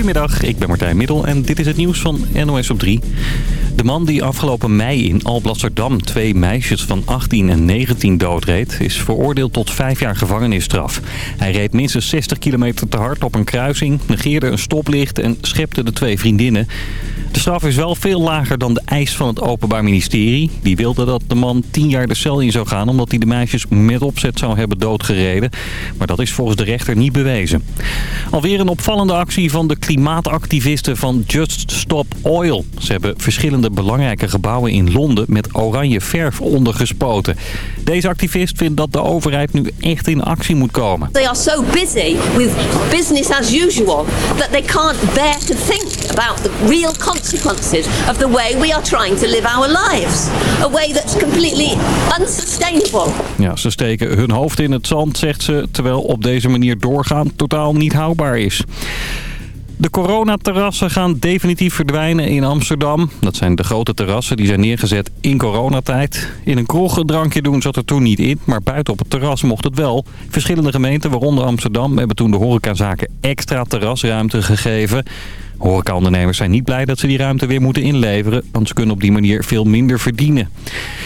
Goedemiddag, ik ben Martijn Middel en dit is het nieuws van NOS op 3. De man die afgelopen mei in Alblasserdam twee meisjes van 18 en 19 doodreed... is veroordeeld tot vijf jaar gevangenisstraf. Hij reed minstens 60 kilometer te hard op een kruising, negeerde een stoplicht en schepte de twee vriendinnen. De straf is wel veel lager dan de eis van het Openbaar Ministerie. Die wilde dat de man 10 jaar de cel in zou gaan... omdat hij de meisjes met opzet zou hebben doodgereden. Maar dat is volgens de rechter niet bewezen. Alweer een opvallende actie van de klimaatactivisten van Just Stop Oil. Ze hebben verschillende belangrijke gebouwen in Londen met oranje verf ondergespoten. Deze activist vindt dat de overheid nu echt in actie moet komen. They are so busy with business as usual that they can't bear to think about the real consequences of the way we are trying to live our lives. A way that's completely unsustainable. Ja, ze steken hun hoofd in het zand, zegt ze, terwijl op deze manier doorgaan totaal niet houdbaar is. De coronaterrassen gaan definitief verdwijnen in Amsterdam. Dat zijn de grote terrassen die zijn neergezet in coronatijd. In een kroeg een drankje doen zat er toen niet in, maar buiten op het terras mocht het wel. Verschillende gemeenten, waaronder Amsterdam, hebben toen de horecazaken extra terrasruimte gegeven. Horecaondernemers zijn niet blij dat ze die ruimte weer moeten inleveren, want ze kunnen op die manier veel minder verdienen.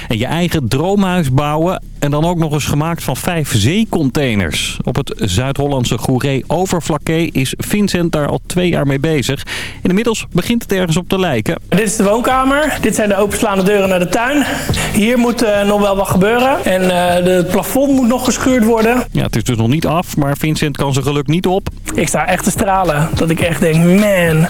En je eigen droomhuis bouwen en dan ook nog eens gemaakt van vijf zeecontainers. Op het Zuid-Hollandse Goeree Overflakkee is Vincent daar al twee jaar mee bezig. En inmiddels begint het ergens op te lijken. Dit is de woonkamer. Dit zijn de openslaande deuren naar de tuin. Hier moet uh, nog wel wat gebeuren. En uh, het plafond moet nog geschuurd worden. Ja, het is dus nog niet af, maar Vincent kan zijn geluk niet op. Ik sta echt te stralen. Dat ik echt denk, man,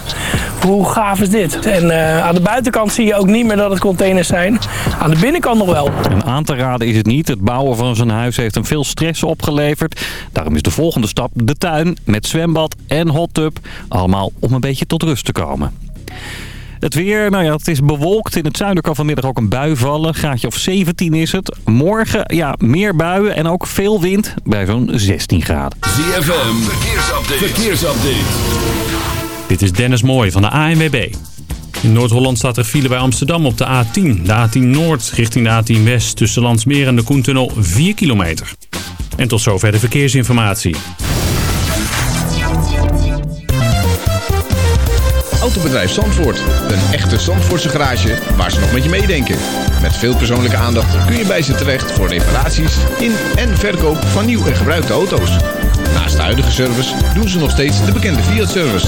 hoe gaaf is dit? En uh, aan de buitenkant zie je ook niet meer dat het containers zijn. Aan de binnenkant nog wel. En aan te raden is het niet. Het bouwen van zijn huis heeft hem veel stress opgeleverd. Daarom is de volgende stap de tuin met zwembad en hot tub. Allemaal om een beetje tot rust te komen. Het weer, nou ja, het is bewolkt. In het zuiden kan vanmiddag ook een bui vallen. Graadje of 17 is het. Morgen, ja, meer buien en ook veel wind bij zo'n 16 graden. ZFM, verkeersupdate. verkeersupdate. Dit is Dennis Mooij van de ANWB. In Noord-Holland staat er file bij Amsterdam op de A10. De A10 Noord richting de A10 West tussen Landsmeer en de Koentunnel 4 kilometer. En tot zover de verkeersinformatie. Autobedrijf Zandvoort. Een echte Zandvoortse garage waar ze nog met je meedenken. Met veel persoonlijke aandacht kun je bij ze terecht voor reparaties in en verkoop van nieuw en gebruikte auto's. Naast de huidige service doen ze nog steeds de bekende Fiat-service.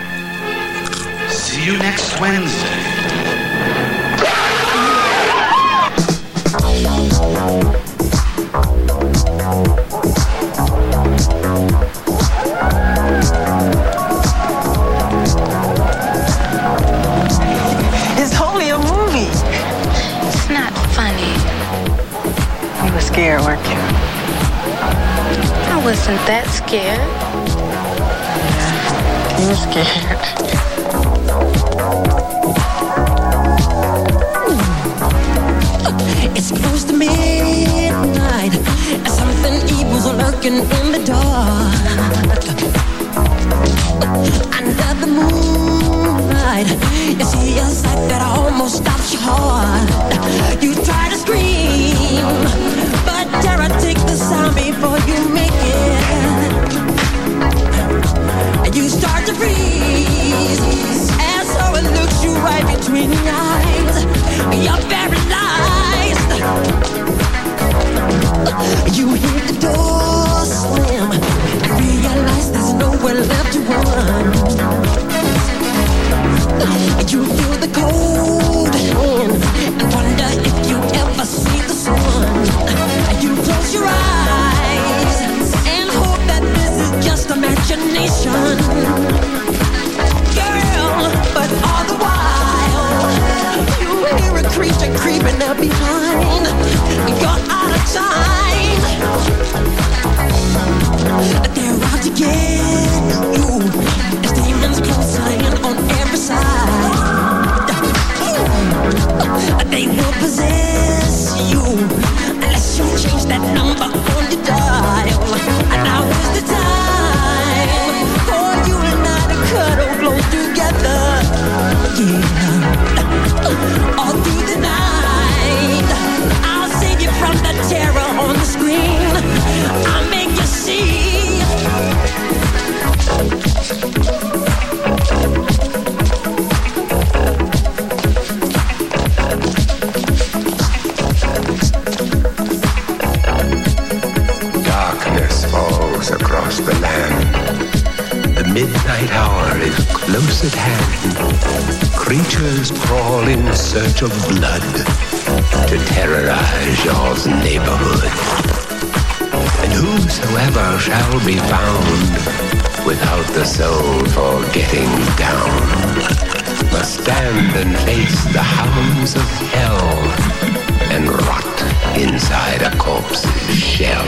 See you next Wednesday. scared, weren't you? I wasn't that scared. You were scared. Creatures crawl in search of blood to terrorize your neighborhood. And whosoever shall be found without the soul for getting down must stand and face the hounds of hell and rot inside a corpse's shell.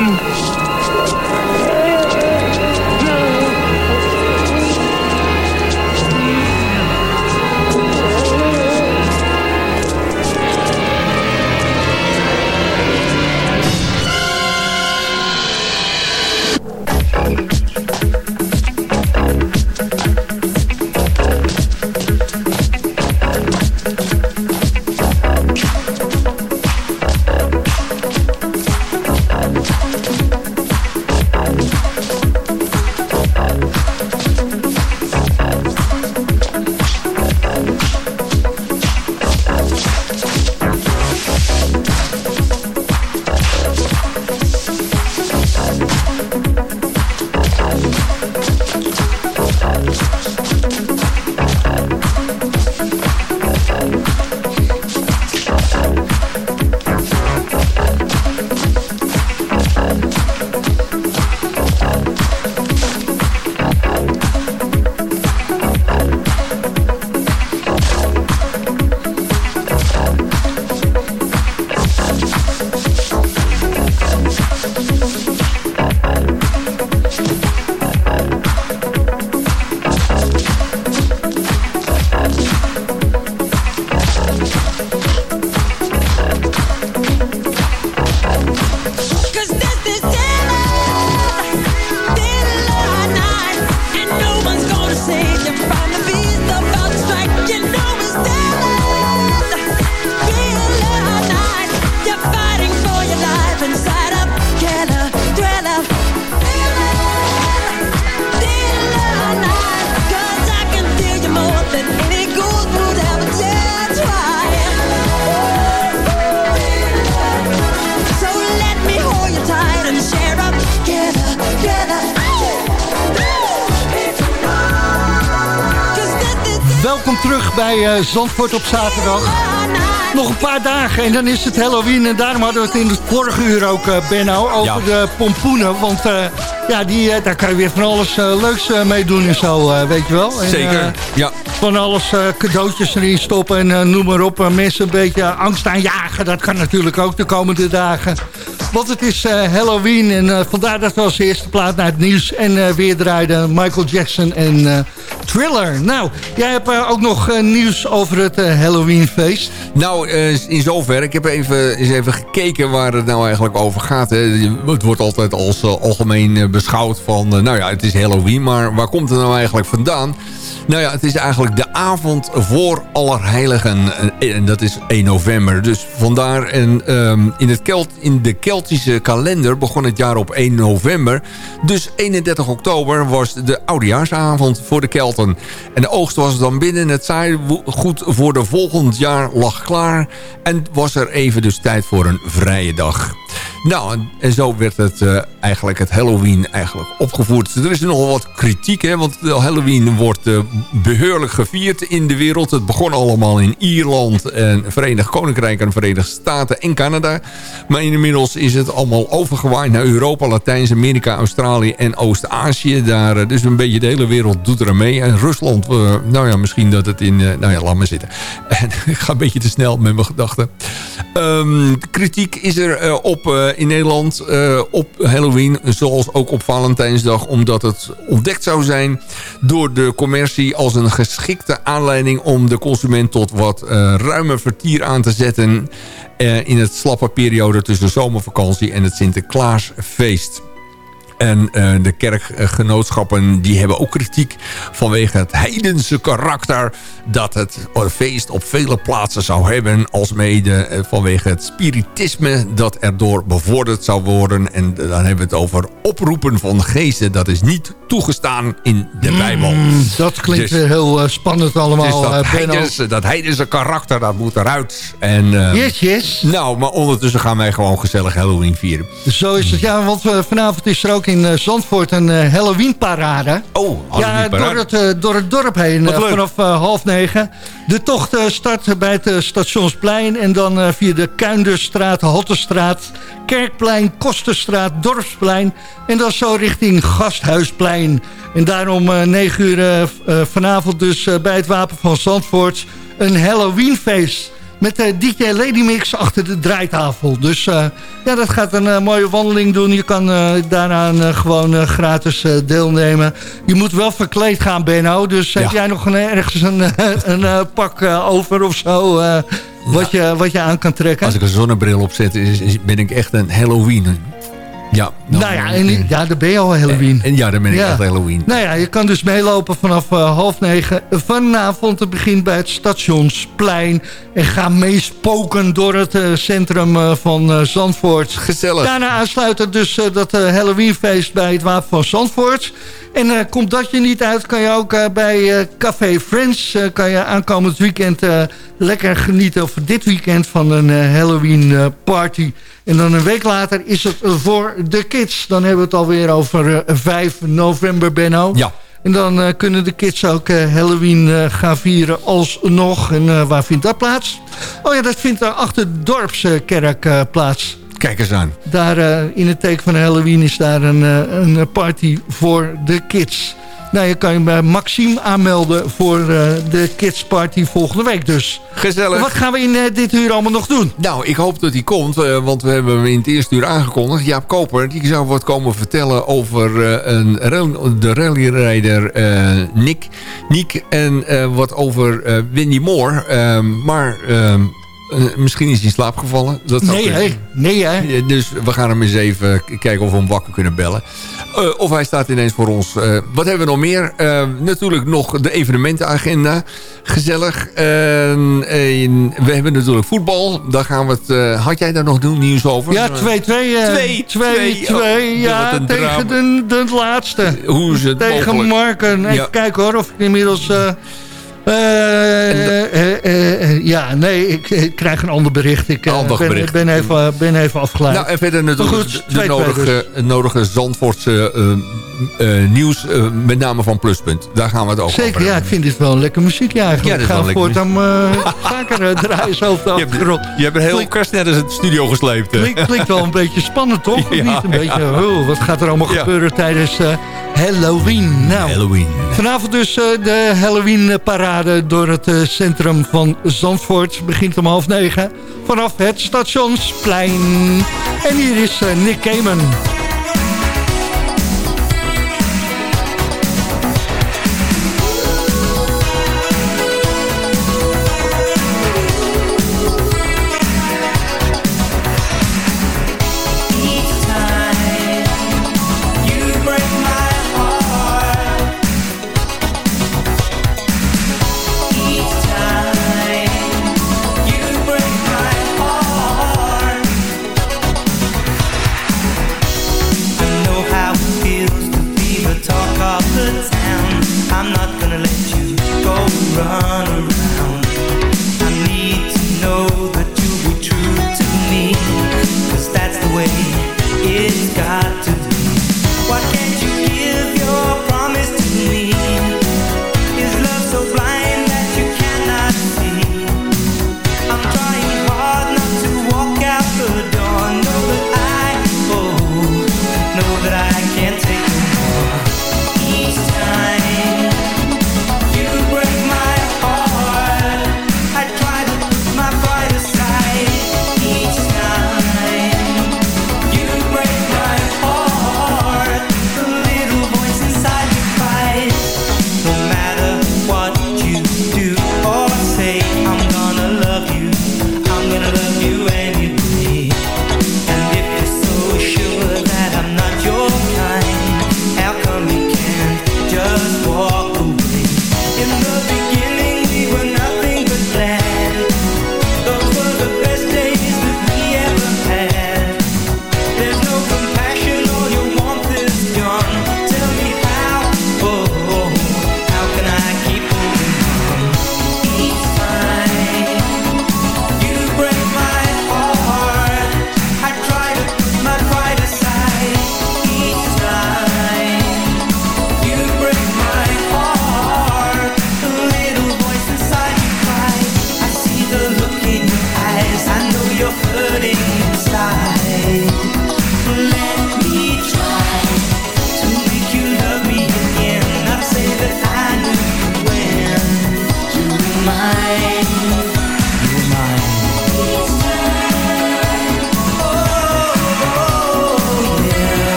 Mm-hmm. Welkom terug bij eh, Zandvoort op zaterdag. Nog een paar dagen en dan is het Halloween. En daarom hadden we het in het vorige uur ook, eh, Benno, over Ja. de pompoenen. Want eh, ja, die, daar kan je weer van alles leuks mee doen en zo, weet je wel. En, Zeker, ja. Van alles cadeautjes erin stoppen en noem maar op. Mensen een beetje angst aanjagen, dat kan natuurlijk ook de komende dagen. Want het is eh, Halloween en eh, vandaar dat we als eerste plaat naar het nieuws en eh, weer draaiden. Michael Jackson en Thriller. Nou, jij hebt ook nog nieuws over het Halloweenfeest. Nou, in zover. Ik heb even, eens even gekeken waar het nou eigenlijk over gaat. Hè. Het wordt altijd als algemeen beschouwd van... nou ja, het is Halloween, maar waar komt het nou eigenlijk vandaan? Nou ja, het is eigenlijk de avond voor Allerheiligen. eh, En dat is 1 november. Dus vandaar, en, ehm, in, het Kelt, in de Keltische kalender begon het jaar op 1 november. Dus 31 oktober was de oudejaarsavond voor de Kelten. En de oogst was dan binnen. Het goed voor de volgend jaar lag klaar. En was er even dus tijd voor een vrije dag. Nou, en, zo werd het eh, eigenlijk het Halloween eigenlijk opgevoerd. Er is nogal wat kritiek, hè, want Halloween wordt eh, beheerlijk gevierd in de wereld. Het begon allemaal in Ierland en Verenigd Koninkrijk en Verenigde Staten en Canada. Maar inmiddels is het allemaal overgewaaid naar Europa, Latijns-Amerika, Australië en Oost-Azië. Daar, eh, dus een beetje de hele wereld doet er mee. En Rusland, nou ja, misschien dat het in... nou ja, laat maar zitten. En ik ga een beetje te snel met mijn gedachten. Ehm, kritiek is er op in Nederland eh, op Halloween, zoals ook op Valentijnsdag, omdat het ontdekt zou zijn door de commercie als een geschikte aanleiding om de consument tot wat eh ruime vertier aan te zetten eh, in het slappe periode tussen de zomervakantie en het Sinterklaasfeest. En eh, de kerkgenootschappen die hebben ook kritiek vanwege het heidense karakter dat het feest op vele plaatsen zou hebben. Alsmede eh, vanwege het spiritisme dat erdoor bevorderd zou worden. En dan hebben we het over oproepen van geesten. Dat is niet toegestaan in de Bijbel. Mm, dat klinkt Dus- heel eh, spannend allemaal, dus dat, heidense, dat heidense karakter, dat moet eruit. En, eh, Yes, yes. Nou, maar ondertussen gaan wij gewoon gezellig Halloween vieren. Zo is het. Ja, want vanavond is er ook in eh, Zandvoort een eh, Halloween-parade. Oh, Ja, Halloween-parade. door het, eh, door het dorp heen Wat leuk. vanaf half negen. De tocht start bij het Stationsplein en dan via de Kuinderstraat, Hottenstraat, Kerkplein, Kosterstraat, Dorpsplein en dan zo richting Gasthuisplein. En daarom 9 uur vanavond dus bij het Wapen van Zandvoort een Halloweenfeest. Met eh, DJ Lady Mix achter de draaitafel. Dus eh, ja, dat gaat een eh, mooie wandeling doen. Je kan daaraan gewoon gratis deelnemen. Je moet wel verkleed gaan, Benno. Dus heb jij nog een, ergens een, een pak over of zo... wat, je, wat je aan kan trekken? Als ik een zonnebril opzet, is, is- ben ik echt een Halloween. Ja, dan- nou ja, en, ja, daar ben je al Halloween. En ja, dan ben ik Ja. echt Halloween. Nou ja, je kan dus meelopen vanaf eh, half negen vanavond. Het begint bij het Stationsplein. En ga meespoken door het eh, centrum eh, van Zandvoort. Gezellig. Daarna aansluiten dus dat Halloweenfeest bij het Wapen van Zandvoort. En komt dat je niet uit, kan je ook bij Café Friends... kan je aankomend weekend lekker genieten... of dit weekend van een Halloween party. En dan een week later is het voor de kids. Dan hebben we het alweer over eh, 5 november, Benno. Ja. En dan eh, kunnen de kids ook eh, Halloween eh, gaan vieren alsnog. En eh, waar vindt dat plaats? Oh ja, dat vindt er achter de dorpskerk eh, plaats. Kijk eens aan. Daar eh, in het teken van Halloween is daar een, eh, een party voor de kids. Nou, je kan je bij Maxime aanmelden voor eh, de kids party volgende week dus. Gezellig. Wat gaan we in dit uur allemaal nog doen? Nou, ik hoop dat hij komt, eh, want we hebben hem in het eerste uur aangekondigd. Jaap Koper, die zou wat komen vertellen over eh, een, de rallyrijder eh, Nick, Nick en eh, wat over eh, Winnie Moore. Eh, maar eh, misschien is hij in slaap gevallen. Dat zou Nee, hè? Nee, hè? Dus we gaan hem eens even kijken of we hem wakker kunnen bellen. Eh, of hij staat ineens voor ons. Eh, wat hebben we nog meer? Natuurlijk nog de evenementenagenda. Gezellig. We hebben natuurlijk voetbal. Daar gaan we het... had jij daar nog nieuws over? Ja, 2-2. eh, 2-2. 2-2, Oh, ja, tegen drama. de, de laatste. Hoe is het Tegen mogelijk? Marken. Even Ja. kijken hoor, of ik inmiddels... eh, eh, eh, ja, nee, ik, ik krijg een ander bericht. Ik Ander ben, bericht. ben, even, ben even afgeleid. Nou, en verder natuurlijk goed, de, de 2-2 nodige, dus. nodige Zandvoortse nieuws. met name van Pluspunt. Daar gaan we het ook over Zeker, ja, ik vind dit wel een lekker muziekje eigenlijk. Ja, ik wel ga voortaan vaker draaien zo op de Je hebt, achtergrond. je hebt een heel orkest net eens het studio gesleept. Klinkt, klinkt wel een beetje spannend, toch? Of Ja, niet? Een ja. beetje, oh, wat gaat er allemaal Ja. gebeuren tijdens Halloween? Nou, Halloween. vanavond dus de Halloween-parade door het eh, centrum van Zandvoort. Begint om half negen vanaf het Stationsplein. En hier is eh, Nick Kamen.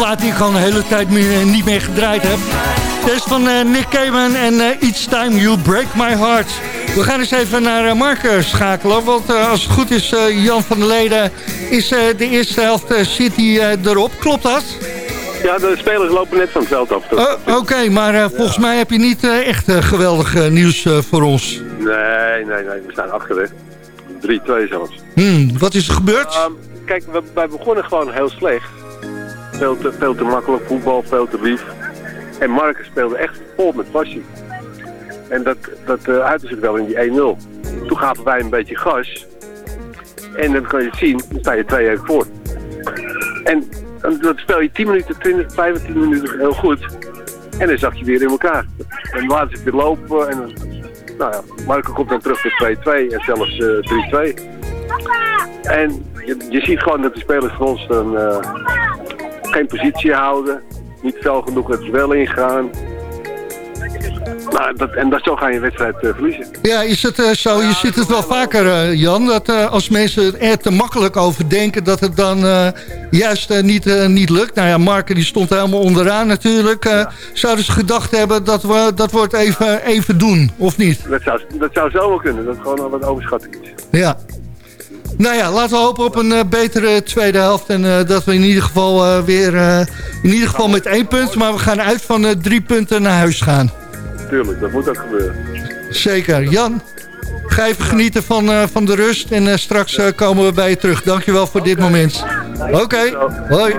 Plaat die ik al een hele tijd meer, niet meer gedraaid heb. Dit is van eh, Nick Cayman en eh, Each Time You Break My Heart. We gaan eens even naar uh, Mark eh, schakelen. Want eh, als het goed is, eh, Jan van der Leden, is eh, de eerste helft eh, City eh, erop. Klopt dat? Ja, de spelers lopen net van het veld af. Oh, Oké, maar eh, volgens mij heb je niet eh, echt eh, geweldig eh, nieuws eh, voor ons. Nee, nee, nee, we staan achter, hè. 3-2 zelfs. Hmm, wat is er gebeurd? Ehm, kijk, we, wij begonnen gewoon heel slecht. Veel te, veel te makkelijk voetbal, veel te lief. En Marcus speelde echt vol met passie. En dat, dat eh, uitte zich wel in die 1-0. Toen gaven wij een beetje gas. En dan kan je het zien, dan sta je 2-1 voor. En dan dan speel je 10 minuten, 20, 25 minuten heel goed. En dan zag je weer in elkaar. En laten ze weer lopen. En nou ja, Marco komt dan terug voor 2-2 en zelfs eh 3-2. En je, je ziet gewoon dat de spelers van ons dan eh, geen positie houden. Niet fel genoeg het wel ingaan. Nou, dat, en dat, zo ga je een wedstrijd eh, verliezen. Ja, is het eh, zo? Je ziet het wel vaker, eh, Jan, dat als mensen er te makkelijk over denken... dat het dan juist niet, niet lukt. Nou ja, Marken die stond helemaal onderaan natuurlijk. Zouden ze gedacht hebben dat we dat het even, even doen, of niet? Dat zou, dat zou zo wel kunnen, dat het gewoon al wat overschatting is. Ja. Nou ja, laten we hopen op een eh, betere tweede helft. En eh, dat we in ieder geval eh, weer... in ieder geval met één punt, maar we gaan uit van drie punten naar huis gaan. Tuurlijk, dat moet ook gebeuren. Zeker. Jan, ga even genieten van, van de rust. En straks komen we bij je terug. Dankjewel voor dit moment. Oké, hoi.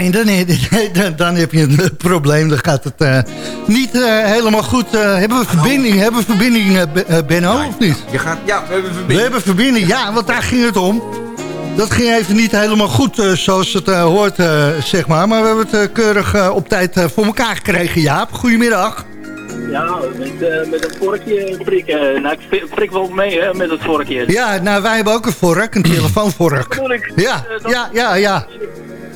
Ja, en dan, dan, dan heb je een probleem. Dan gaat het eh, niet eh, helemaal goed. Eh, hebben we verbinding, hebben we verbinding uh, Benno, of niet? Je gaat, ja, we hebben verbinding. We hebben verbinding, ja, want daar ging het om. Dat ging even niet helemaal goed zoals het hoort, zeg maar. Maar we hebben het keurig op tijd voor elkaar gekregen, Jaap. Goedemiddag. Ja, met, met een vorkje prikken. Nou, ik prik wel mee hè, met het vorkje. Ja, nou, wij hebben ook een vork, een telefoonvork. Ja, ja, ja, ja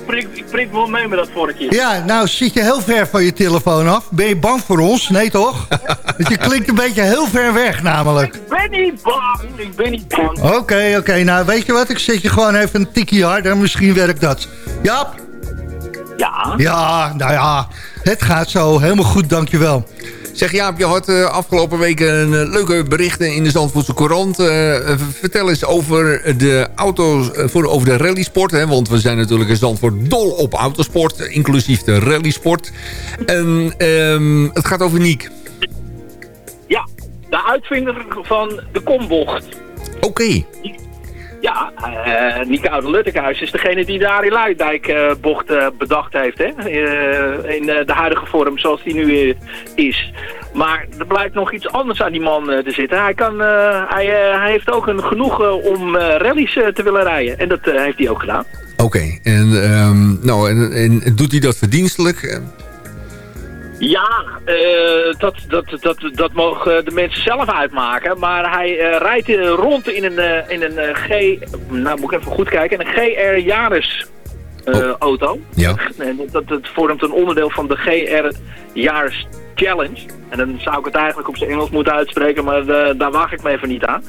ik prik wel mee met dat vorkje. Ja, nou zit je heel ver van je telefoon af. Ben je bang voor ons? Nee toch? Want je klinkt een beetje heel ver weg namelijk. Ik ben niet bang, ik ben niet bang. Oké, oké. Nou, weet je wat? Ik zet je gewoon even een tikje harder. Misschien werkt dat. Jaap? Ja? Ja, nou ja. Het gaat zo. Helemaal goed, dankjewel. Zeg Jaap, je had uh, afgelopen weken een uh, leuke berichten in de Zandvoortse Courant. Uh, vertel eens over de auto's, voor, over de rallysport. Hè, want we zijn natuurlijk in Zandvoort dol op autosport, inclusief de rallysport. En um, het gaat over Niek. Ja, de uitvinder van de kombocht. Oké. Okay. Ja, uh, Nieke Oude-Luttekhuis is degene die de Arie Luidijk-bocht uh, bedacht heeft. Hè? In de huidige vorm zoals die nu is. Maar er blijkt nog iets anders aan die man te zitten. Hij, kan, hij, hij heeft ook een genoegen om rallies te willen rijden. En dat heeft hij ook gedaan. Oké, en, um, nou, en, en doet hij dat verdienstelijk? Ja, uh, dat, dat, dat, dat mogen de mensen zelf uitmaken. Maar hij uh, rijdt rond in een, uh, in een G... Nou, moet ik even goed kijken. Een GR Yaris oh. auto. Ja. En dat, dat vormt een onderdeel van de GR Yaris Challenge. En dan zou ik het eigenlijk op zijn Engels moeten uitspreken. Maar daar waag ik me even niet aan.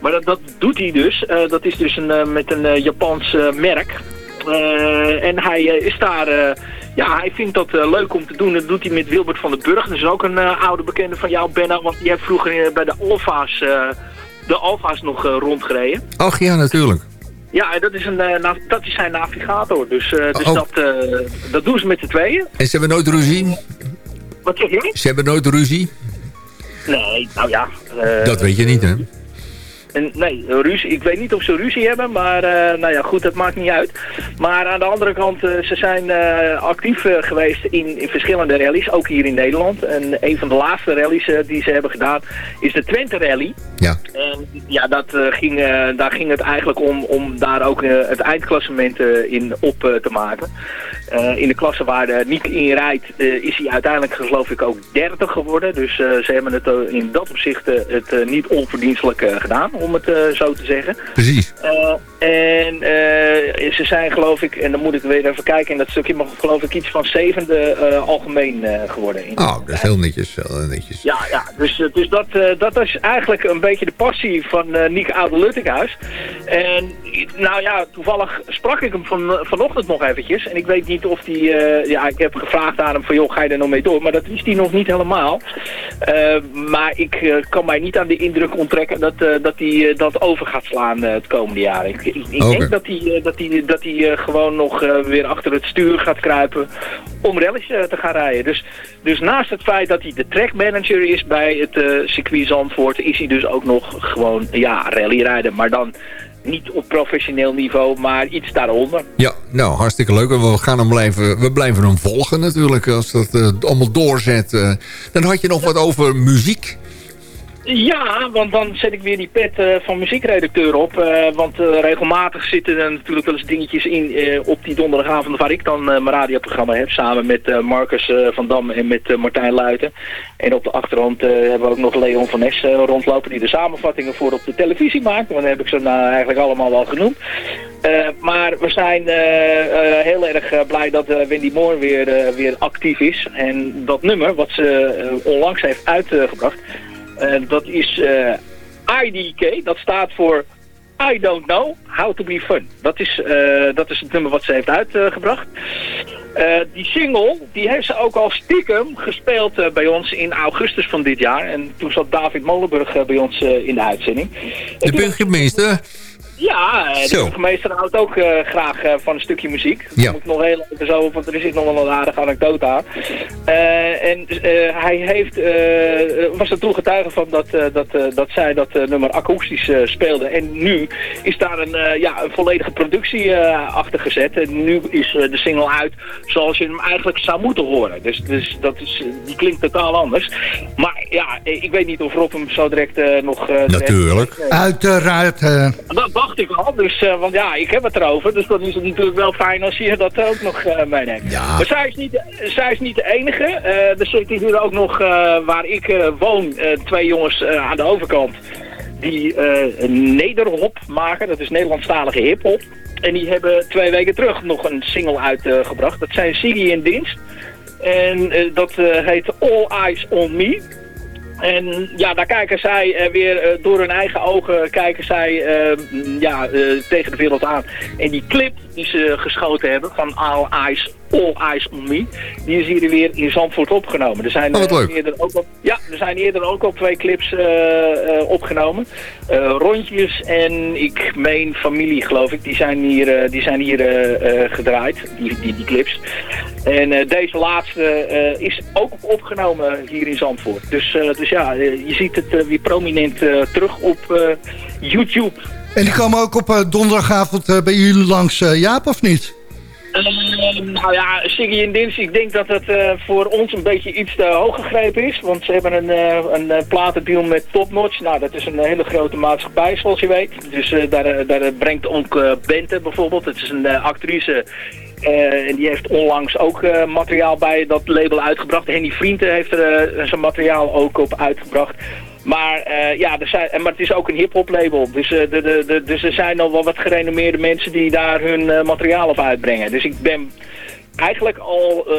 Maar dat, dat doet hij dus. dat is dus een, met een Japans merk. en hij is daar ja, hij vindt dat uh, leuk om te doen. Dat doet hij met Wilbert van den Burg. Dat is ook een uh, oude bekende van jou, Benno. Want die heeft vroeger bij de Alfa's, uh, de Alfa's nog rondgereden. Ach ja, natuurlijk. Ja, dat is, een, dat is zijn navigator. Dus, dus oh. dat, dat doen ze met z'n tweeën. En ze hebben nooit ruzie? Wat zeg je? Ze hebben nooit ruzie? Nee, nou ja. dat weet je niet, hè? En nee, ruzie, ik weet niet of ze ruzie hebben, maar uh, nou ja, goed, dat maakt niet uit. Maar aan de andere kant, uh, ze zijn uh, actief geweest in, in, verschillende rallies, ook hier in Nederland. En een van de laatste rallies die ze hebben gedaan is de Twente Rally. Ja. En ja, dat, ging, daar ging het eigenlijk om, om daar ook het eindklassement in op te maken. In de klasse waar uh, Niek in rijdt, is hij uiteindelijk geloof ik ook derde geworden. Dus ze hebben het in dat opzicht het niet onverdienstelijk gedaan om het zo te zeggen. Precies. En uh, ze zijn geloof ik, en dan moet ik weer even kijken in dat stukje, maar geloof ik iets van zevende algemeen geworden. oh, dat is heel netjes. Heel netjes. Ja, ja dus, dus dat, dat is eigenlijk een beetje de passie van uh, Niek Oude-Luttekhuis. En nou ja, toevallig sprak ik hem van, vanochtend nog eventjes. En ik weet niet of die, ja, ik heb gevraagd aan hem van joh, ga je er nog mee door? Maar dat wist hij nog niet helemaal. maar ik kan mij niet aan de indruk onttrekken dat, dat hij eh, dat over gaat slaan eh, het komende jaar. Ik, ik, denk dat hij, eh, dat hij, dat hij gewoon nog weer achter het stuur gaat kruipen om rallies te gaan rijden. Dus, dus naast het feit dat hij de trackmanager is bij het circuit Zandvoort, is hij dus ook nog gewoon ja, rallyrijder. Maar dan niet op professioneel niveau, maar iets daaronder. Ja, nou, hartstikke leuk. We, gaan hem blijven, we blijven hem volgen natuurlijk. Als dat uh, allemaal doorzet. Uh, dan had je nog wat over muziek. Ja, want dan zet ik weer die pet uh, van muziekredacteur op. Uh, want uh, regelmatig zitten er natuurlijk wel eens dingetjes in op die donderdagavond waar ik dan mijn radioprogramma heb. Samen met Marcus van Dam en met Martijn Luiten. En op de achtergrond hebben we ook nog Leon van Nes rondlopen die de samenvattingen voor op de televisie maakt. Want dan heb ik ze nou eigenlijk allemaal wel genoemd. maar we zijn heel erg blij dat Wendy Moore weer, weer actief is. En dat nummer wat ze onlangs heeft uitgebracht dat is eh, IDK, dat staat voor I Don't Know How To Be Fun. Dat is, uh, dat is het nummer wat ze heeft uitgebracht. Uh, die single die heeft ze ook al stiekem gespeeld uh, bij ons in augustus van dit jaar. En toen zat David Molenburg bij ons in de uitzending. De burgemeester? Ja, eh, de Zo. burgemeester houdt ook eh, graag eh, van een stukje muziek. Daar Ja. moet ik nog heel even zo op, want er zit nog wel een aardige anekdote aan. Eh, en eh, hij heeft, eh, was er toen getuige van dat, eh, dat, eh, dat zij dat eh, nummer akoestisch eh, speelde. En nu is daar een, eh, ja, een volledige productie eh, achter gezet. En nu is de single uit zoals je hem eigenlijk zou moeten horen. Dus, dus dat is, die klinkt totaal anders. Maar ja, ik weet niet of Rob hem zo direct nog... eh, Natuurlijk. Uiteraard. eh, dat dacht ik al, dus, eh, want ja, ik heb het erover. Dus dan is het natuurlijk wel fijn als je dat ook nog eh meeneemt. Maar zij is, niet, zij is niet de enige. Er zitten hier ook nog, eh, waar ik woon, twee jongens aan de overkant. Die nederhop maken, dat is Nederlandstalige hiphop. En die hebben twee weken terug nog een single uitgebracht. dat zijn Siggy en Dienst. En dat heet All Eyes on Me. En ja, daar kijken zij eh, weer eh, door hun eigen ogen kijken zij eh, ja, tegen de wereld aan. En die clip die ze geschoten hebben van All Eyes, All Eyes on Me, die is hier weer in Zandvoort opgenomen. Er zijn, Oh, wat eh, leuk. Eerder ook al, ja, er zijn eerder ook al twee clips eh, eh, opgenomen. Eh, rondjes en ik meen familie geloof ik, die zijn hier, die zijn hier gedraaid, die, die, die clips. En deze laatste is ook opgenomen hier in Zandvoort. Dus, dus ja, je ziet het weer prominent terug op YouTube. En die komen ook op eh, donderdagavond eh, bij jullie langs, eh, Jaap, of niet? Eh, nou ja, Siggy en Dins, ik denk dat het voor ons een beetje iets te hoog gegrepen is. Want ze hebben een, eh, een platendeal met Top Notch. Nou, dat is een hele grote maatschappij, zoals je weet. Dus daar, daar brengt ook Bente bijvoorbeeld. Het is een actrice. en die heeft onlangs ook materiaal bij dat label uitgebracht. Henny Vrienden heeft er zijn materiaal ook op uitgebracht. Maar, eh, ja, er zijn, en- maar het is ook een hip-hop label. Dus, eh, de, de, de, dus er zijn al wel wat gerenommeerde mensen die daar hun eh, materiaal op uitbrengen. Dus ik ben eigenlijk al eh,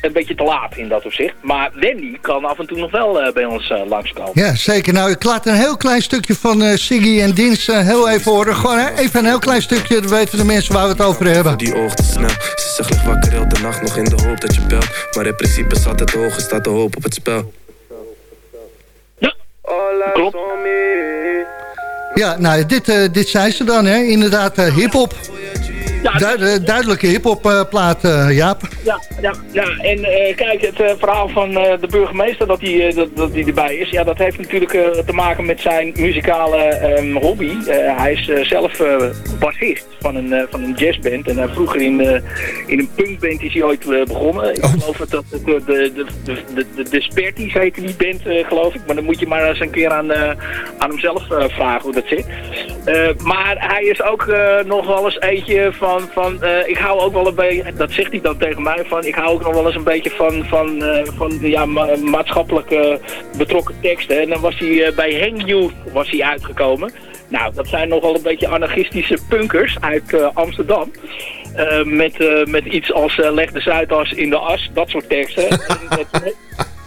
een beetje te laat in dat opzicht. Maar Wendy kan af en toe nog wel eh, bij ons langskomen. Ja, zeker. Nou, ik laat een heel klein stukje van eh, Siggy en Dins heel even horen. Gewoon hè, even een heel klein stukje, dan weten de mensen waar we het over hebben. Die ochtend snel, ze zegt wakker heel de nacht nog in de hoop dat je belt. Maar in principe staat het hoog en staat de hoop op het spel. Klopt. Ja, nou, dit, eh, dit zijn ze dan, hè. Inderdaad, eh, hiphop. Duid- eh, duidelijke hiphop eh, plaat, eh, Jaap. Ja, ja, ja. en eh, kijk, het eh, verhaal van de burgemeester dat hij dat, dat die erbij is, ja, dat heeft natuurlijk te maken met zijn muzikale ehm, hobby. Hij is zelf bassist van een, van een jazzband en vroeger in, in een punkband is hij ooit begonnen. Ik geloof dat de, de, de, de, de, de, de Desperties heette die band, geloof ik. Maar dan moet je maar eens een keer aan, aan hemzelf vragen hoe dat zit. Eh, maar hij is ook eh, nog wel eens eentje van, van eh, ik hou ook wel een beetje, dat zegt hij dan tegen mij, van ik hou ook nog wel eens een beetje van, van, van ja, ma- maatschappelijk eh, betrokken teksten. En dan was hij bij Hang Youth was hij uitgekomen. Nou, dat zijn nogal een beetje anarchistische punkers uit Amsterdam. Met, met iets als leg de Zuidas in de as, dat soort teksten. En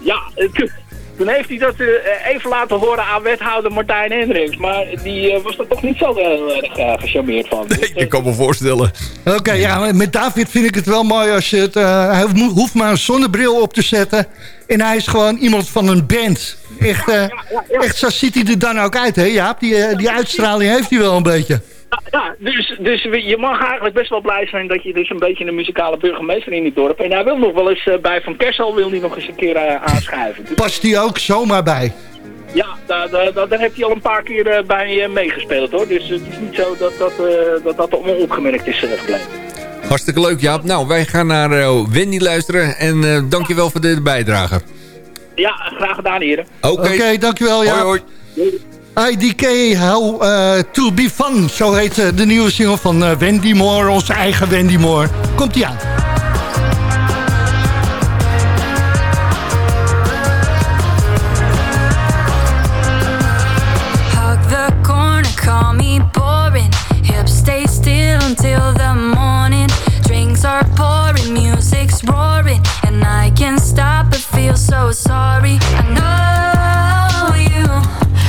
ja, het- toen heeft hij dat eh, even laten horen aan wethouder Martijn Hendricks. Maar die eh, was er toch niet zo heel erg eh, gecharmeerd van. Dus, Ik kan me voorstellen. Oké, ja, maar met David vind ik het wel mooi als je het... eh, hij hoeft maar een zonnebril op te zetten. En hij is gewoon iemand van een band. Echt, eh, echt zo ziet hij er dan ook uit, hè Jaap? Die, eh, die uitstraling heeft hij wel een beetje. Ja, dus, dus je mag eigenlijk best wel blij zijn dat je dus een beetje een muzikale burgemeester in het dorp. En hij wil nog wel eens eh, bij Van Kessel wil hij nog eens een keer eh, aanschuiven. Dus, Past hij ook zomaar bij. ja, daar, daar, daar, daar heeft hij al een paar keer eh, bij meegespeeld hoor. Dus het is niet zo dat dat, eh, dat, dat onopgemerkt is gebleven. Hartstikke leuk, Jaap. Nou, wij gaan naar Wendy luisteren. En eh dankjewel voor de bijdrage. Ja, graag gedaan heren. Oké, dankjewel Jaap. Hoi, IDK, How eh, To Be Fun. Zo heet eh, de nieuwe single van eh, Wendy Moore, onze eigen Wendy Moore. Komt-ie aan. Hug the corner, call me boring. Hips stay still until the morning. Drinks are pouring, music's roaring, and I can't stop but feel so sorry. I know you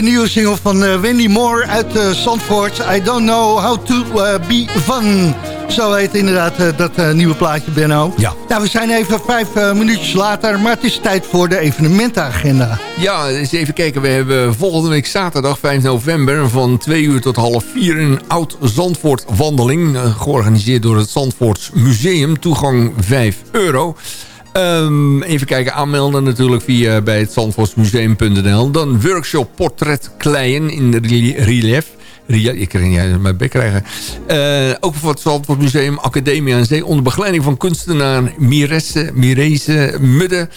De nieuwe single van eh, Wendy Moore uit eh, Zandvoort. I don't know how to eh, be fun. Zo heet inderdaad dat nieuwe plaatje, Benno. Ja. Nou, we zijn even vijf minuutjes later, maar het is tijd voor de evenementenagenda. Ja, eens even kijken. We hebben volgende week zaterdag 5 november van 2 uur tot half 4 een oud-Zandvoort wandeling. eh, Georganiseerd door het Zandvoorts Museum. Toegang 5 euro. Ehm, even kijken, aanmelden natuurlijk via bij het zandvoortsmuseum.nl. Dan workshop portret kleien in reli- relief. Ria, ik kan niet uit mijn bek krijgen. Eh, ook voor het Zandvoort Museum Academie aan Zee... onder begeleiding van kunstenaar Miresse, Mirese Mudde.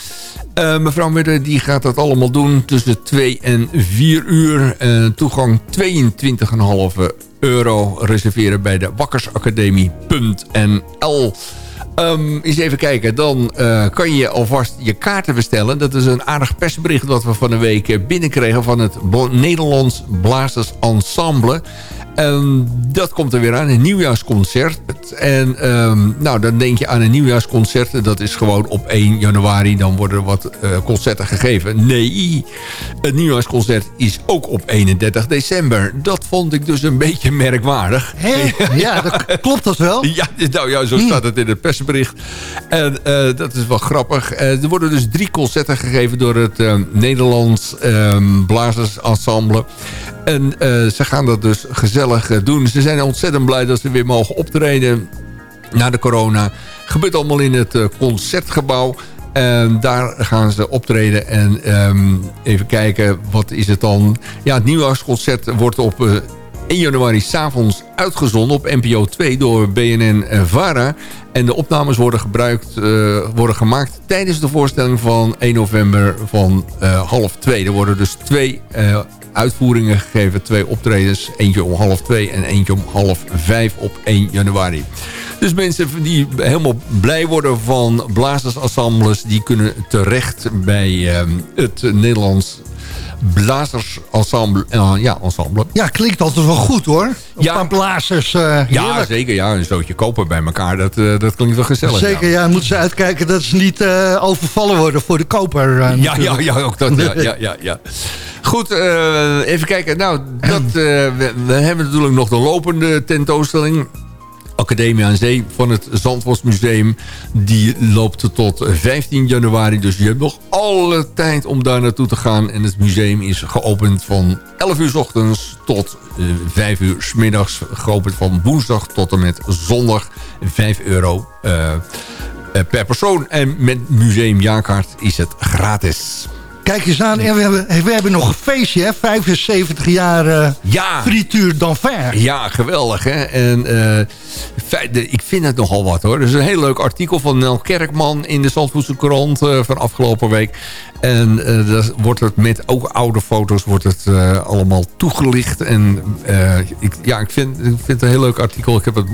Eh, mevrouw Mudde die gaat dat allemaal doen tussen 2 en 4 uur. Eh, toegang 22,5 euro reserveren bij de wakkersacademie.nl. Ehm eens even kijken, dan eh, kan je alvast je kaarten bestellen. Dat is een aardig persbericht wat we van de week eh, binnenkregen... van het Nederlands Blazers Ensemble. Ehm, dat komt er weer aan, een nieuwjaarsconcert. En ehm, nou, dan denk je aan een nieuwjaarsconcert. Dat is gewoon op 1 januari. Dan worden er wat eh, concerten gegeven. Nee, het nieuwjaarsconcert is ook op 31 december. Dat vond ik dus een beetje merkwaardig. Ja, dat, klopt dat wel? Ja, nou ja, zo staat het in het persbericht. En eh, dat is wel grappig. Eh, er worden dus drie concerten gegeven door het eh, Nederlands ehm, Blazers Ensemble. En eh, ze gaan dat dus gezellig eh, doen. Ze zijn ontzettend blij dat ze weer mogen optreden na de corona. Gebeurt allemaal in het eh, Concertgebouw. En daar gaan ze optreden. En ehm, even kijken, wat is het dan? Ja, het nieuwjaarsconcert wordt op eh, 1 januari s'avonds uitgezonden op NPO 2 door BNN Vara. En de opnames worden, gebruikt, worden gemaakt tijdens de voorstelling van 1 november van half 2. Er worden dus twee eh, uitvoeringen gegeven, twee optredens. Eentje om half 2 en eentje om half 5 op 1 januari. Dus mensen die helemaal blij worden van blazersensembles... die kunnen terecht bij eh, het Nederlands blazersensemble. eh, ja, ensemble. Ja, klinkt altijd wel goed hoor. Een Ja. paar blazers, eh, Ja, zeker. Ja, een zootje kopen bij elkaar, dat, eh, dat klinkt wel gezellig. Zeker, ja. moeten ze uitkijken dat ze niet eh, overvallen worden voor de koper. Ja, ja, ja, ook dat. Ja, ja, ja, ja. Goed, even kijken. Nou, dat, we, we hebben natuurlijk nog de lopende tentoonstelling. Academie aan Zee van het Zandvoortsmuseum. Die loopt tot 15 januari. Dus je hebt nog alle tijd om daar naartoe te gaan. En het museum is geopend van 11 uur s ochtends tot eh, 5 uur s middags. Geopend van woensdag tot en met zondag. 5 euro eh, eh, per persoon. En met museumjaarkaart is het gratis. Kijk eens aan, en we hebben, we hebben nog een feestje, hè? 75 jaar uh, ja. frituur d'enfer. Ja, geweldig, hè? En uh, ik vind het nogal wat, hoor. Er is een heel leuk artikel van Nel Kerkman in de Zandvoetse krant uh, van afgelopen week. En dan wordt het met ook oude foto's wordt het allemaal toegelicht. En ik, ja, ik vind, ik vind het een heel leuk artikel. Ik heb het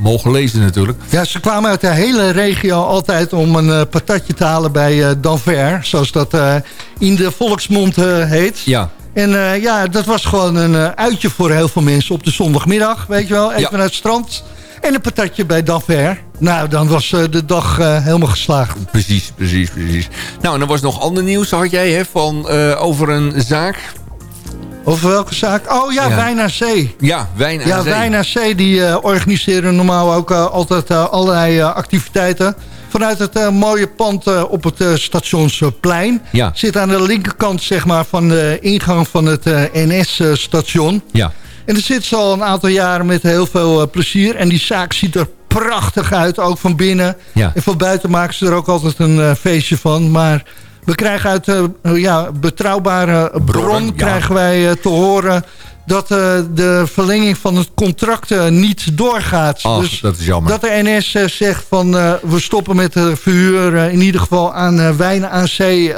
mogen lezen natuurlijk. Ja, ze kwamen uit de hele regio altijd om een patatje te halen bij Danver. Zoals dat in de volksmond heet. Ja. En ja, dat was gewoon een uitje voor heel veel mensen op de zondagmiddag. Weet je wel, even ja. naar het strand. En een patatje bij Danver. Nou, dan was uh, de dag helemaal geslaagd. Precies, precies, precies. Nou, en er was nog ander nieuws, had jij, hè, van, over een zaak. Over welke zaak? Oh ja, ja. Wijn aan Zee. Ja, Wijn aan ja, Zee. Wijn aan Zee, die organiseren normaal ook altijd allerlei activiteiten. Vanuit het mooie pand op het stationsplein. Ja. Zit aan de linkerkant zeg maar, van de ingang van het NS-station. Ja. En daar zit ze al een aantal jaren met heel veel plezier. En die zaak ziet er prachtig uit, ook van binnen. Ja. En van buiten maken ze er ook altijd een feestje van. Maar we krijgen uit ja, betrouwbare bron Bronnen, krijgen wij te horen... dat de verlenging van het contract niet doorgaat. Ach, dus dat is jammer. dat de NS zegt van we stoppen met de verhuur... in ieder geval aan wijnen aan zee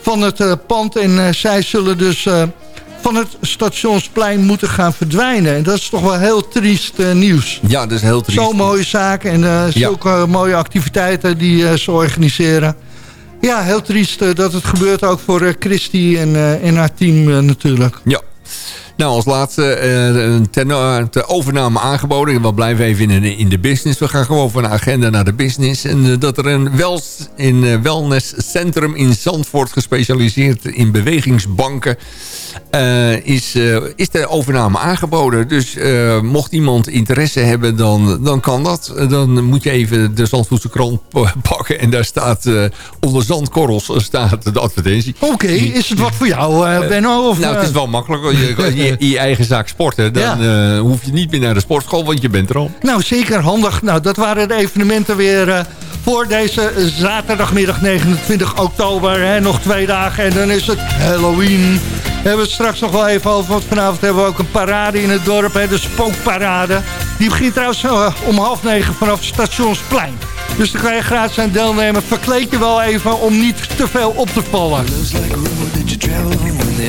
van het pand. En zij zullen dus van het stationsplein moeten gaan verdwijnen. En dat is toch wel heel triest nieuws. Ja, dat is heel triest. Zo mooie zaken en zulke ja. mooie activiteiten die ze organiseren. Ja, heel triest dat het gebeurt ook voor Christy en, en haar team natuurlijk. Ja. Nou, als laatste uh, ter, ter, overname aangeboden. We blijven even in, in de business. We gaan gewoon van de agenda naar de business. En uh, dat er een wels, in, wellnesscentrum in Zandvoort... gespecialiseerd in bewegingsbanken... is, is de overname aangeboden. Dus mocht iemand interesse hebben, dan, dan kan dat. dan moet je even de Zandvoortse krant pakken. En daar staat onder zandkorrels staat de advertentie. Oké, okay, is het wat voor jou, Benno? Of, nou, het is wel makkelijk. Je, je, je eigen zaak sporten... dan ja. hoef je niet meer naar de sportschool, want je bent er al. Nou, zeker handig. Nou, dat waren de evenementen weer voor deze zaterdagmiddag 29 oktober. Hè. Nog twee dagen en dan is het Halloween. We hebben het straks nog wel even over, want vanavond hebben we ook een parade in het dorp. Hè, de spookparade. Die begint trouwens uh, om half negen vanaf stationsplein. Dus dan kan je gratis aan deelnemen. Verkleed je wel even om niet te veel op te vallen.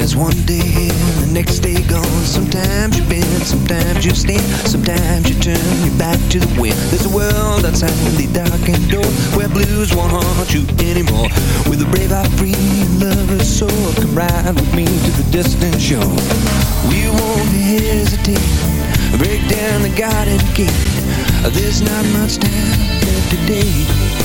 There's one day here, the next day gone. Sometimes you bend, sometimes you stand, sometimes you turn your back to the wind. There's a world outside the darkened door where blues won't haunt you anymore. With a brave heart, free and lover's soul, come ride with me to the distant shore. We won't hesitate, break down the garden gate. There's not much time today.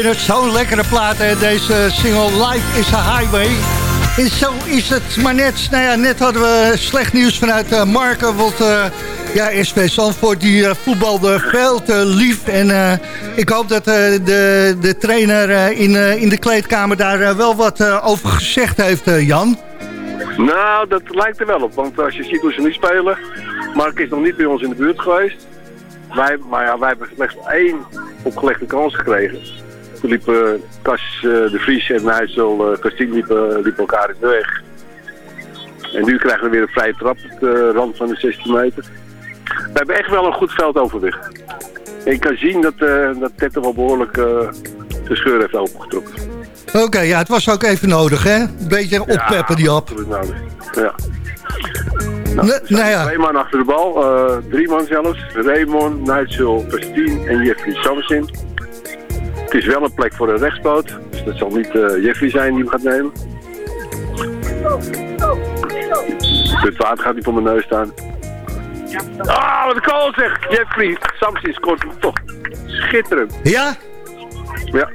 Vind het zo'n lekkere plaat, hè, deze single Life is a Highway. En zo is het maar net. Nou ja, net hadden we slecht nieuws vanuit uh, Marken. Want uh, ja, SV Zandvoort die uh, voetbalde veel te lief. En ik hoop dat de, de trainer in, in de kleedkamer daar wel wat over gezegd heeft, Jan. Nou, dat lijkt er wel op. Want als je ziet hoe ze nu spelen... Mark is nog niet bij ons in de buurt geweest. Wij, maar ja, wij hebben slechts één opgelegde kans gekregen. Toen liepen Kas uh, de Vries en Nijssel uh, Kastien liepen, liepen elkaar in de weg. En nu krijgen we weer een vrije trap op de rand van de 16 meter. We hebben echt wel een goed veldoverwicht. En je kan zien dat, uh, dat Tette wel behoorlijk uh, de scheur heeft opengetrokken. Oké, okay, ja, het was ook even nodig, hè? Een beetje oppeppen, die op. Nodig. Ja. Nou, ne nou ja. Twee man achter de bal, uh, drie man zelfs. Raymond, Nigel, Pastien en Jeffrey Samsin. Het is wel een plek voor een rechtspoot, dus dat zal niet uh, Jeffrey zijn die hem gaat nemen. Het water gaat niet voor mijn neus staan. Ah, wat een goal zeg! Jeffrey Samsin scoort hem toch. Schitterend. Ja? Ja.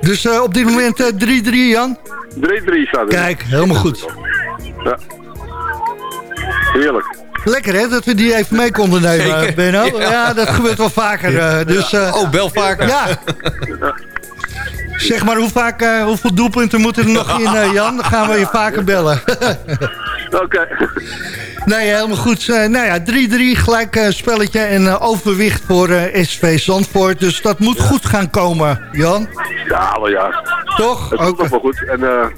Dus uh, op dit moment 3-3, Jan? 3-3 staat er. Kijk, helemaal goed. Ja. Heerlijk. Lekker hè, dat we die even mee konden nemen, Zeker. Benno. Ja. ja. dat gebeurt wel vaker. Uh, dus, uh, oh, wel vaker. Ja. Zeg maar, hoe vaak, uh, hoeveel doelpunten moeten er nog in, Jan? Dan gaan we je vaker bellen. Oké. Okay. Nee, helemaal goed. nou ja, 3-3 gelijk spelletje en overwicht voor SV Zandvoort. Dus dat moet ja. goed gaan komen, Jan. Ja, wel ja. Toch? Het komt ook wel goed. En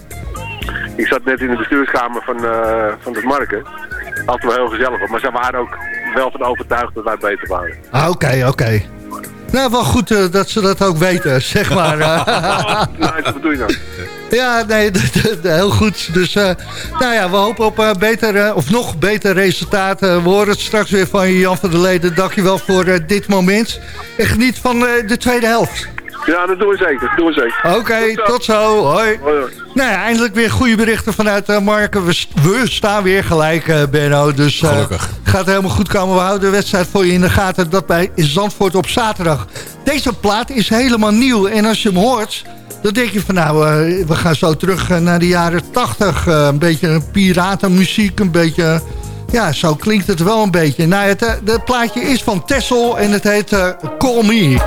ik zat net in de bestuurskamer van, van het Marken altijd wel heel gezellig. Maar ze waren ook wel van overtuigd dat wij beter waren. Ah, oké, oké. Nou, wel goed uh, dat ze dat ook weten, zeg maar. wat doe je nou? Ja, nee, heel goed. Dus, uh, nou ja, we hopen op uh, beter, of nog beter resultaten. We horen het straks weer van Jan van der Leden. Dankjewel voor dit moment. En geniet van de tweede helft. Ja, dat doen we zeker. Dat doen we zeker. Oké, okay, tot, tot, zo. Hoi. hoi, hoi. Nou ja, eindelijk weer goede berichten vanuit uh, Marken. We, we, staan weer gelijk, uh, Benno. Dus uh, gaat helemaal goed komen. We houden de wedstrijd voor je in de gaten. Dat bij Zandvoort op zaterdag. Deze plaat is helemaal nieuw. En als je hem hoort, dan denk je van nou, we gaan zo terug naar de jaren 80. een beetje piratenmuziek, een beetje... Ja, zo klinkt het wel een beetje. Nou, het, het plaatje is van Tessel en het heet Call Me.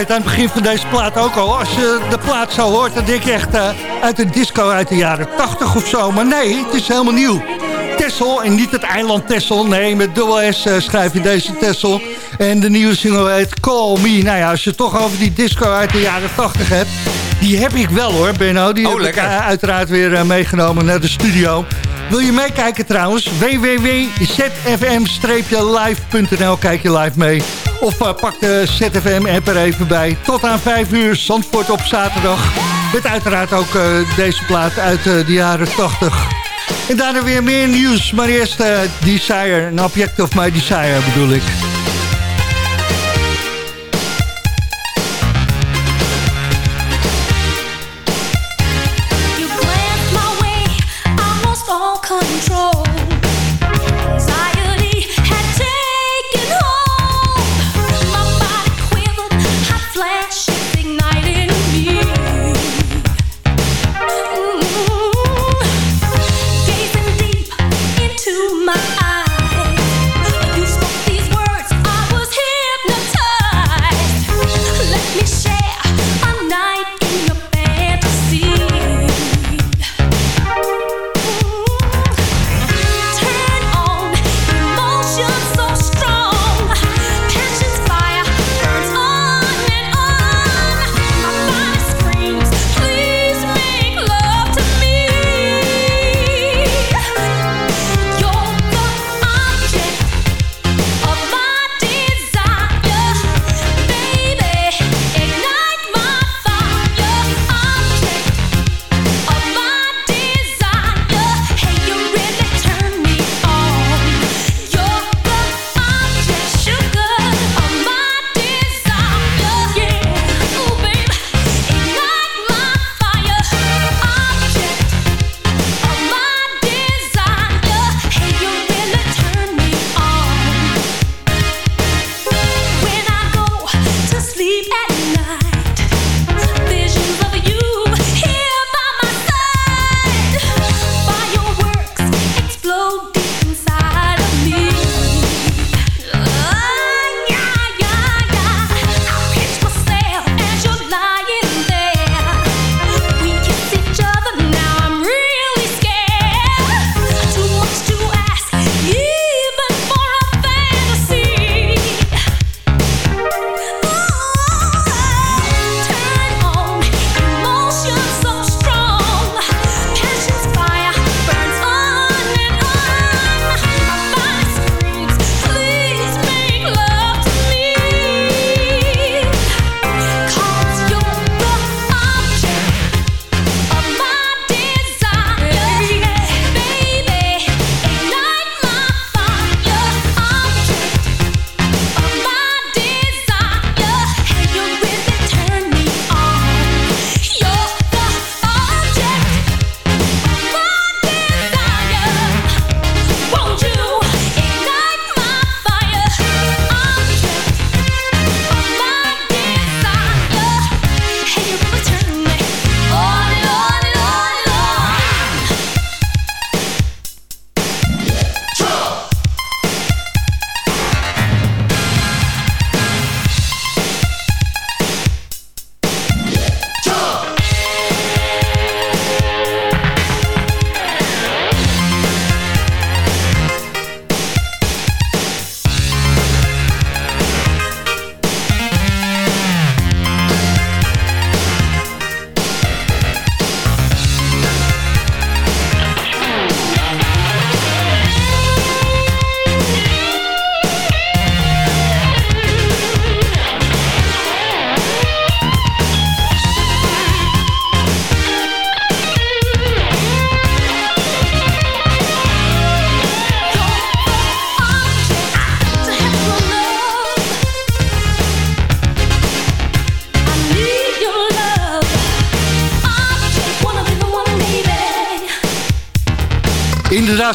Zei het aan het begin van deze plaat ook al. Als je de plaat zo hoort, dan denk je echt uh, uit een disco uit de jaren 80 of zo. Maar nee, het is helemaal nieuw. Tessel en niet het eiland Tessel. Nee, met dubbel S uh, schrijf je deze Tessel. En de nieuwe single heet Call Me. Nou ja, als je het toch over die disco uit de jaren 80 hebt... Die heb ik wel hoor, Benno. Die Oh, heb lekker. ik uh, uiteraard weer uh, meegenomen naar de studio. Wil je meekijken trouwens? www.zfm-live.nl Kijk je live mee. Of uh, pak de ZFM-app er even bij. Tot aan 5 uur, Zandvoort op zaterdag. Met uiteraard ook uh, deze plaat uit uh, de jaren 80. En daarna weer meer nieuws. Maar eerst Desire, een object of my desire bedoel ik.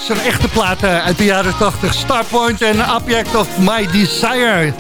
Zo'n echte plaat uh, uit de jaren 80. Starpoint en Object of My Desire.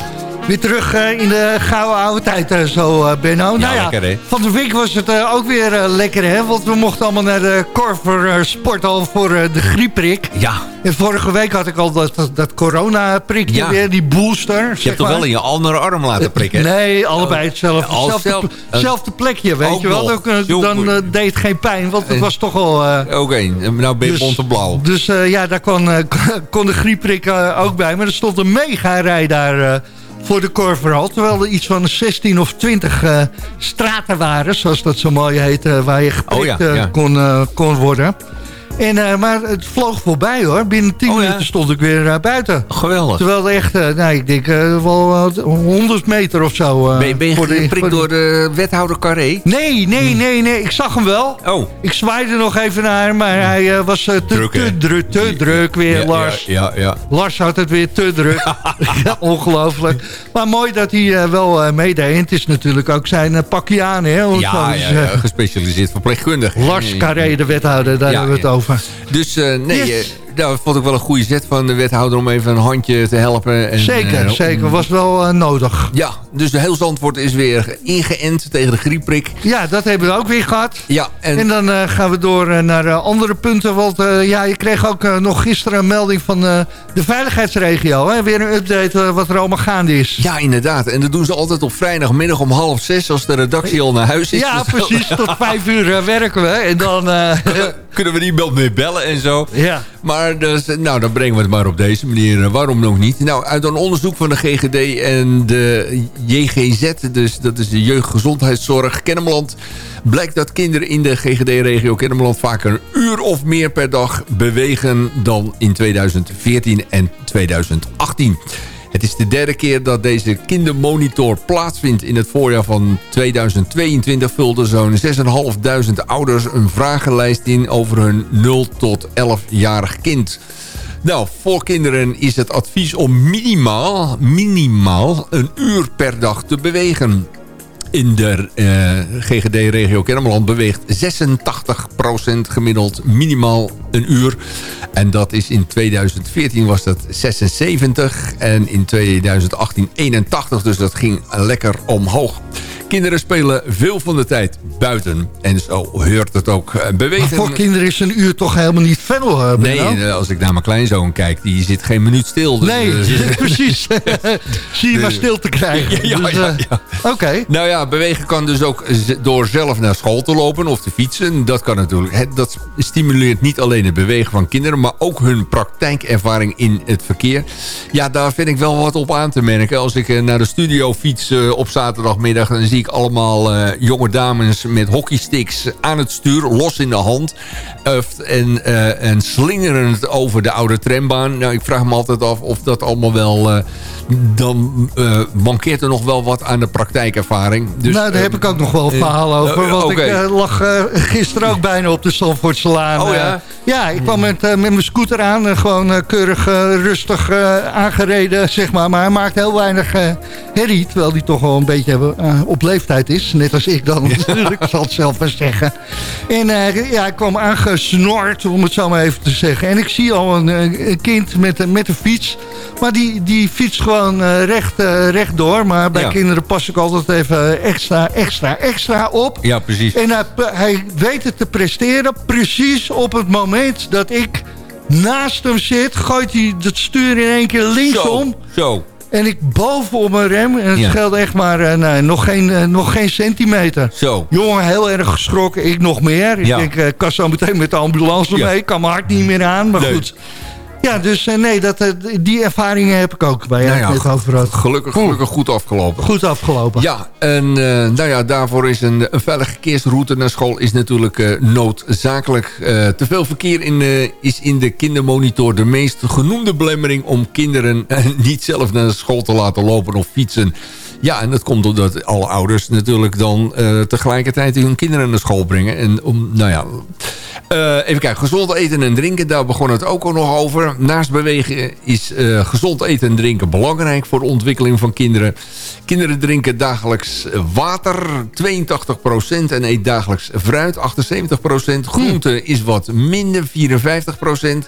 Weer terug eh, in de gouden oude tijd uh, zo, Benno. nou ja, lekker, hè? van de week was het ook weer lekker, hè? Want we mochten allemaal naar de Corver Sporthal voor de griepprik. Ja. En vorige week had ik al dat, dat, dat corona-prikje Ja. weer, die booster. Je hebt toch wel in je andere arm laten prikken? Nee, allebei hetzelfde. Oh, Hetzelfde, zelf- hetzelfde plekje, weet je wel. Dan, dan Jongen. eh, deed het geen pijn, want het Eh, was toch al... eh, Oké, nou ben je Dus- bonteblauw. dus eh, ja, daar kon, eh, kon de griepprik eh, ook bij. Maar er stond een mega rij daar eh, voor de Corverhal. Terwijl er iets van 16 of 20 eh, straten waren, zoals dat zo mooi heet, eh, waar je geprikt Oh ja, eh, ja. kon, eh, kon worden. En, eh, maar het vloog voorbij hoor. Binnen 10 Oh ja. minuten stond ik weer eh, buiten. Geweldig. Terwijl er echt, eh, nou, ik denk eh, wel eh, 100 meter of zo. eh, Ben, je- ben je voor de- voor geprikt de- door de wethouder Carré? Nee, nee, nee, nee. Ik zag hem wel. Oh. Ik zwaaide nog even naar hem, maar hij was te, Druk, te, druk, te druk weer, Ja, Lars. Ja, ja, ja. Lars had het weer te druk. ja, ongelooflijk. Maar mooi dat hij wel meedeed. En het is natuurlijk ook zijn uh, pakje aan, hè? Ja, ja, gespecialiseerd verpleegkundig. Lars Carré, de wethouder, daar Ja, hebben we het ja. Over. Dus eh, nee, Yes. Nou, dat vond ik wel een goede zet van de wethouder om even een handje te helpen. En, zeker, eh, zeker. Was wel eh, nodig. Ja, dus de heel Zandvoort is weer ingeënt tegen de griepprik. Ja, dat hebben we ook weer gehad. Ja, en, En dan eh, gaan we door naar andere punten. Want ja, je kreeg ook nog gisteren een melding van de veiligheidsregio. Hè? Weer een update wat er allemaal gaande is. ja, inderdaad. En dat doen ze altijd op vrijdagmiddag om half zes als de redactie al naar huis is. Ja, Dus precies. Tot vijf uur werken we. En dan... kunnen we niet meer bellen en zo. ja. Maar dus, nou, dan brengen we het maar op deze manier. Waarom nog niet? Nou, uit een onderzoek van de GGD en de JGZ... dus dat is de Jeugdgezondheidszorg Kennemerland... blijkt dat kinderen in de GGD-regio Kennemerland... vaak een uur of meer per dag bewegen... dan in 2014 en 2018. Het is de derde keer dat deze kindermonitor plaatsvindt. In het voorjaar van 2022 vulden zo'n 6.500 ouders een vragenlijst in over hun 0 tot 11-jarig kind. Nou, voor kinderen is het advies om minimaal, minimaal een uur per dag te bewegen. In de eh, GGD-regio Kennemerland beweegt 86% gemiddeld minimaal een uur. En dat is in 2014 was dat 76 en in 2018 81. Dus dat ging lekker omhoog. Kinderen spelen veel van de tijd buiten. En zo hoort het ook. Eh, Maar Bewegen... voor kinderen is een uur toch helemaal niet veel. eh, Nee, eh, als ik naar mijn kleinzoon kijk, die zit geen minuut stil. Dus, Nee, eh, precies. Zie je maar stil te krijgen. Ja, Dus, ja, ja. Oké. Nou ja, bewegen kan dus ook door zelf naar school te lopen of te fietsen. Dat kan natuurlijk. Dat stimuleert niet alleen het bewegen van kinderen... maar ook hun praktijkervaring in het verkeer. Ja, daar vind ik wel wat op aan te merken. Als ik naar de studio fiets op zaterdagmiddag... dan zie ik allemaal eh, jonge dames met hockeysticks aan het stuur... los in de hand. eh, en, eh, en slingerend over de oude trambaan. Nou, ik vraag me altijd af of dat allemaal wel... eh, dan eh, mankeert er nog wel wat aan de praktijkervaring. Dus, nou, daar eh, heb ik ook nog wel een eh, verhaal over. eh, Want ik eh, lag eh, gisteren ook bijna op de Zandvoortselaan. Oh, ja? eh. ja, ik kwam met, eh, met mijn scooter aan. eh, gewoon eh, keurig eh, rustig eh, aangereden, zeg maar. Maar hij maakt heel weinig eh, herrie. Terwijl hij toch wel een beetje eh, op leeftijd is. Net als ik dan natuurlijk. Ik zal het zelf maar zeggen. En eh, ja, ik kwam aangesnord, om het zo maar even te zeggen. En ik zie al een, eh, een kind met, een- met een fiets. Maar die, die fietst gewoon eh, recht, eh, rechtdoor. Maar bij Ja. kinderen pas ik altijd even extra, extra, extra op. Ja, precies. En hij, hij weet het te presteren precies op het moment dat ik naast hem zit. Gooit hij het stuur in één keer linksom. Zo. En ik boven op mijn rem. En het Ja. scheelde echt maar eh, nee, nog, geen, nog geen centimeter. Zo. Jongen, heel erg geschrokken. Ik nog meer. Ik Ja. denk, eh, ik kan zo meteen met de ambulance Ja. mee. Ik kan mijn hart niet meer aan. Maar Nee. goed. Ja, dus eh, nee, dat, eh, die ervaringen heb ik ook bij Nou jou ja, net over. Gelukkig, gelukkig goed afgelopen. Goed afgelopen. Ja, en eh, nou ja, daarvoor is een, een veilige verkeersroute naar school is natuurlijk noodzakelijk. Te veel verkeer in, is in de kindermonitor de meest genoemde belemmering om kinderen niet zelf naar school te laten lopen of fietsen. Ja, en dat komt doordat alle ouders natuurlijk dan eh, tegelijkertijd hun kinderen naar school brengen. En om, nou ja... Eh, even kijken, gezond eten en drinken, daar begon het ook al nog over. Naast bewegen is eh, gezond eten en drinken belangrijk voor de ontwikkeling van kinderen. Kinderen drinken dagelijks water, 82% en eet dagelijks fruit, 78%. Groente is wat minder, 54%.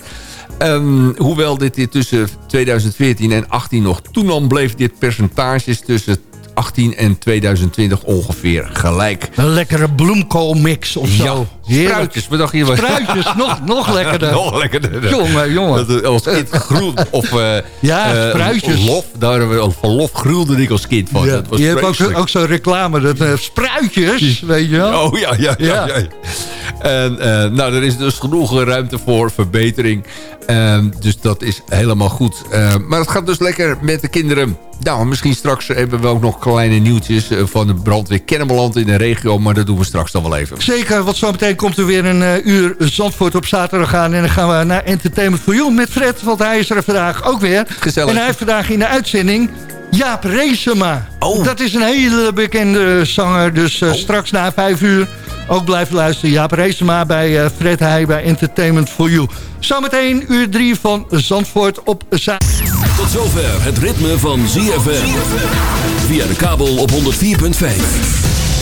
Ehm, hoewel dit, dit tussen 2014 en 18 nog toenam... bleef dit percentage tussen 18 en 2020 ongeveer gelijk. Een lekkere bloemkoolmix of zo. Spruitjes. Wat dacht je? Spruitjes, nog, nog lekkerder. nog lekkerder. Jongen, jongen. Dat, als kind groelde, of uh, ja, uh, spruitjes. lof, daar, van lof gruwelde ik als kind van. Ja. Dat was je hebt ook, ook zo'n reclame, dat uh, spruitjes, weet je wel. Oh ja, ja, ja. ja. En nou, er is dus genoeg ruimte voor verbetering. Um, dus dat is helemaal goed. Uh, maar het gaat dus lekker met de kinderen. Nou, misschien straks hebben we ook nog kleine nieuwtjes van de brandweer Kennemerland in de regio. Maar dat doen we straks dan wel even. Zeker, want zometeen komt er weer een uh, uur Zandvoort op zaterdag aan. En dan gaan we naar Entertainment for You met Fred. Want hij is er vandaag ook weer. Gezellig. En hij heeft vandaag in de uitzending Jaap Reesema. Oh. Dat is een hele bekende zanger. Dus uh, oh. straks na vijf uur ook blijven luisteren. Jaap Reesema bij uh, Fred Heij bij Entertainment for You. Zometeen uur 3 van Zandvoort op zaterdag. Tot zover het ritme van ZFM. Via de kabel op 104.5.